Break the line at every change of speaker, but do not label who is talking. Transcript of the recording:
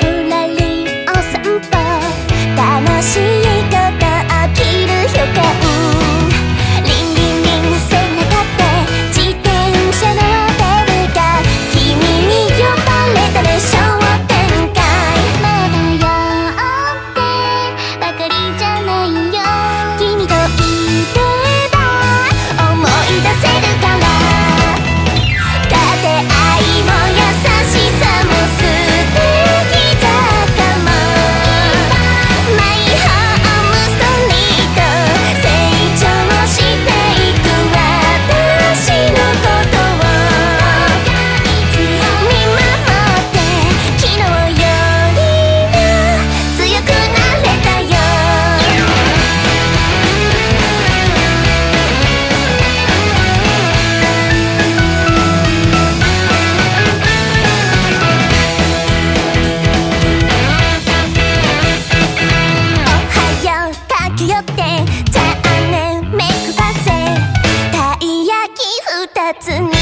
うらりお散歩。楽しいち寄ってじゃあねたいやきふたつに